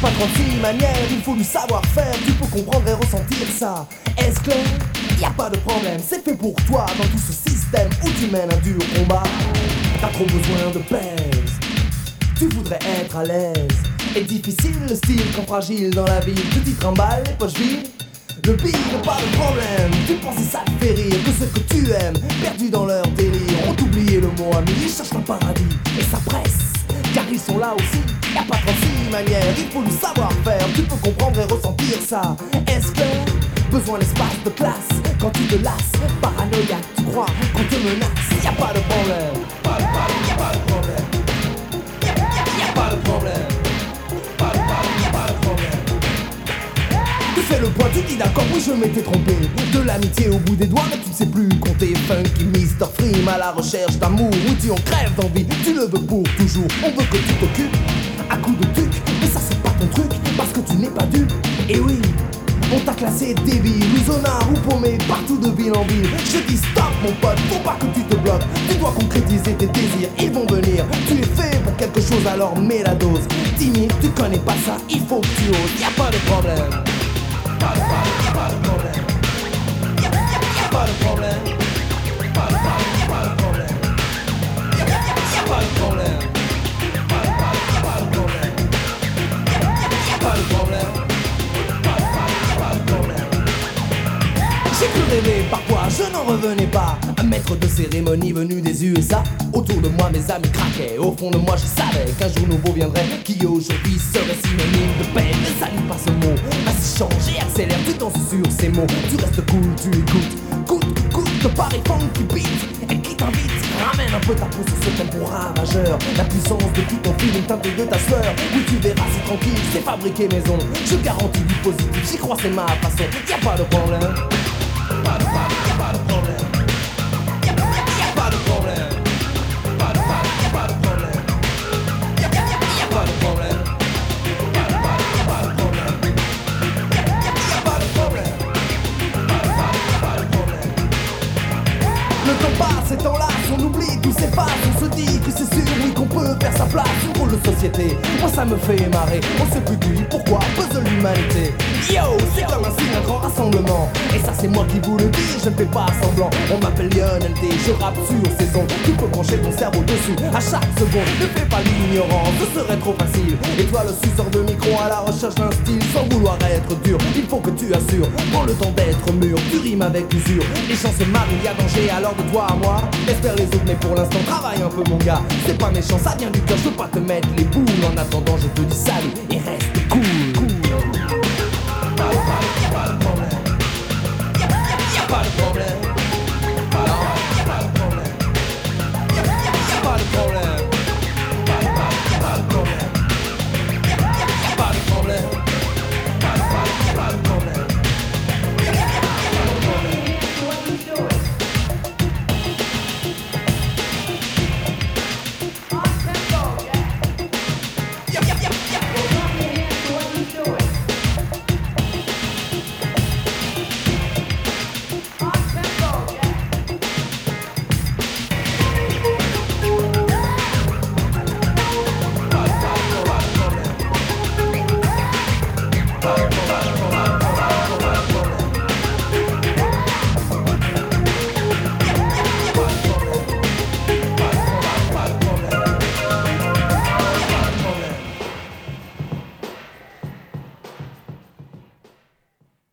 pas 36 manières, il faut du savoir-faire. Tu peux comprendre et ressentir ça. Est-ce clair Y a pas de problème, c'est fait pour toi dans tout ce système où tu mènes un dur combat. T'as trop besoin de pèse. Tu voudrais être à l'aise. Et difficile le style quand fragile dans la ville. Tu t'y trimbales les poches vides. Le pire, pas de problème. Tu penses que ça te fait rire que ce que tu aimes, perdu dans leur délire, ont oublié le mot ami. Ils cherchent un paradis et ça presse. Ils sont là aussi, y a pas 36 manières, il faut le savoir-faire, tu peux comprendre et ressentir ça. Que besoin d'espace de classe quand tu te lasses, paranoïaque, tu crois qu'on te menace, y a pas de problème, fais le point, tu dis d'accord, oui je m'étais trompé. De l'amitié au bout des doigts, mais tu ne sais plus compter. Funky Mr. Freem à la recherche d'amour. Où tu en crèves d'envie, tu le veux pour toujours. On veut que tu t'occupes à coup de truc Mais ça c'est pas ton truc, parce que tu n'es pas dupe. Et oui, on t'a classé débile, Luzona ou paumé partout de ville en ville. Je dis stop mon pote, faut pas que tu te bloques. Tu dois concrétiser tes désirs, ils vont venir. Tu es fait pour quelque chose alors mets la dose. Timide, tu connais pas ça, il faut que tu oses, y a pas de problème parfois je n'en revenais pas. Un maître de cérémonie venu des USA. Autour de moi, mes amis craquaient. Au fond de moi, je savais qu'un jour nouveau viendrait. Qui aujourd'hui serait synonyme de paix. Tu restes cool, tu écoutes. Coûte, coûte, Paris funky beat. Et qui t'invite Ramène un peu ta peau sur ce tempo ravageur. La puissance de tout ton feeling teinté de ta sueur. Oui, tu verras, c'est tranquille, c'est fabriqué maison. Je garantis du positif, j'y crois, c'est ma façon. Y a pas de problème. De, de, de dit que c'est sûr, oui, qu'on peut faire sa place, rôle de société. Moi ça me fait marrer, on se plus dit pourquoi, puzzle l'humanité. Yo, c'est comme un signe, c'est moi qui vous le dis, je ne fais pas semblant. On m'appelle Lionel D, je rappe sur saison. Tu peux brancher ton cerveau dessus à chaque seconde. Ne fais pas l'ignorance, ce serait trop facile. Et toi le suceur de micro à la recherche d'un style sans vouloir être dur. Il faut que tu assures, prends le temps d'être mûr, tu rimes avec usure. Les gens se marrent, il y a danger alors de toi à moi. Espère les autres, mais pour l'instant travaille un peu mon gars. C'est pas méchant, ça vient du cœur, je veux pas te mettre les boules. En attendant, je te dis salut et reste cool. A, y